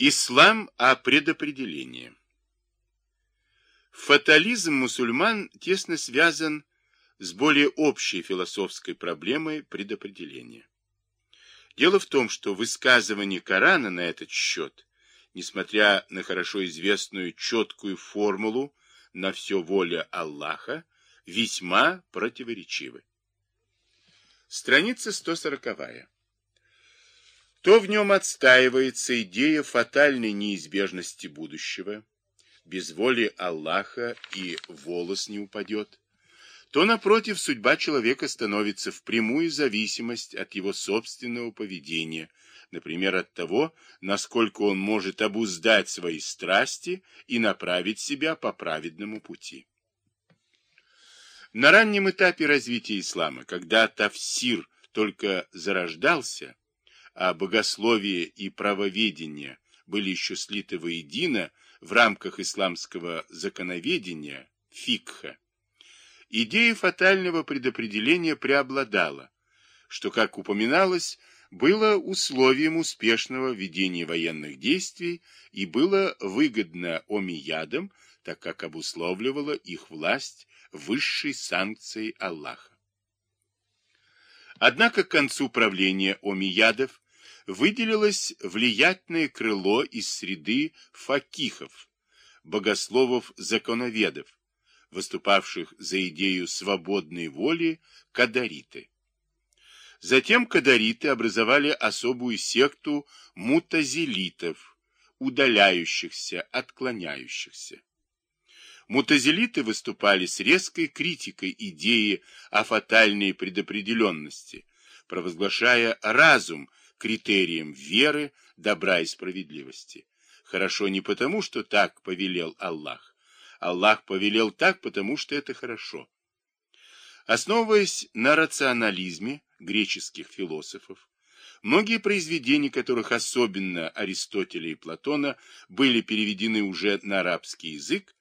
Ислам о предопределении. Фатализм мусульман тесно связан с более общей философской проблемой предопределения. Дело в том, что высказывание Корана на этот счет, несмотря на хорошо известную четкую формулу на все воля Аллаха, весьма противоречивы. Страница 140. То в нем отстаивается идея фатальной неизбежности будущего, без воли Аллаха и волос не упадет, то, напротив, судьба человека становится в прямую зависимость от его собственного поведения, например, от того, насколько он может обуздать свои страсти и направить себя по праведному пути. На раннем этапе развития ислама, когда тафсир только зарождался, а богословие и правоведение были еще слиты воедино в рамках исламского законоведения, фикха, идея фатального предопределения преобладала, что, как упоминалось, было условием успешного ведения военных действий и было выгодно омиядам, так как обусловливала их власть высшей санкцией Аллаха. Однако к концу правления омиядов выделилось влиятельное крыло из среды факихов, богословов-законоведов, выступавших за идею свободной воли кадариты. Затем кадариты образовали особую секту мутазилитов, удаляющихся, отклоняющихся. Мутазилиты выступали с резкой критикой идеи о фатальной предопределенности, провозглашая разум критерием веры, добра и справедливости. Хорошо не потому, что так повелел Аллах. Аллах повелел так, потому что это хорошо. Основываясь на рационализме греческих философов, многие произведения которых, особенно Аристотеля и Платона, были переведены уже на арабский язык,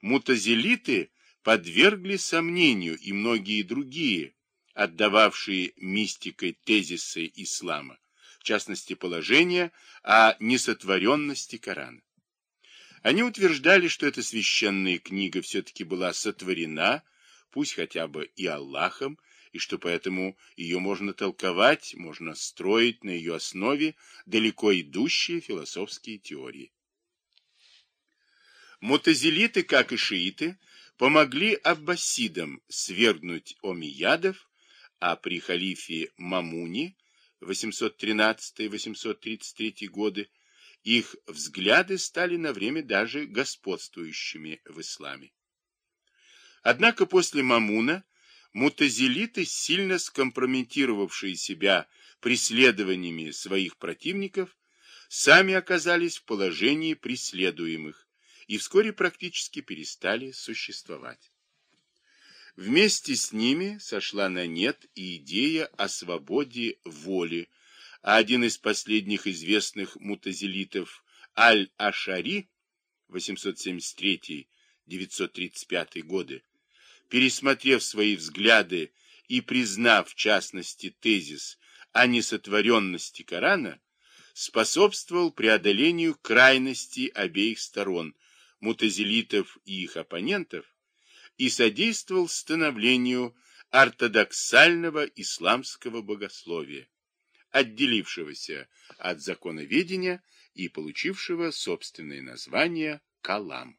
мутазилиты подвергли сомнению и многие другие, отдававшие мистикой тезисы ислама, в частности положение о несотворенности Корана. Они утверждали, что эта священная книга все-таки была сотворена, пусть хотя бы и Аллахом, и что поэтому ее можно толковать, можно строить на ее основе далеко идущие философские теории. Мутазилиты, как и шииты, помогли аббасидам свергнуть омиядов, а при халифе Мамуни 813-833 годы, их взгляды стали на время даже господствующими в исламе. Однако после Мамуна мутазилиты, сильно скомпрометировавшие себя преследованиями своих противников, сами оказались в положении преследуемых и вскоре практически перестали существовать. Вместе с ними сошла на нет и идея о свободе воли, а один из последних известных мутазилитов Аль-Ашари 873-935 годы, пересмотрев свои взгляды и признав в частности тезис о несотворенности Корана, способствовал преодолению крайности обеих сторон, мутазилитов и их оппонентов, и содействовал становлению ортодоксального исламского богословия, отделившегося от законоведения и получившего собственное название Калам.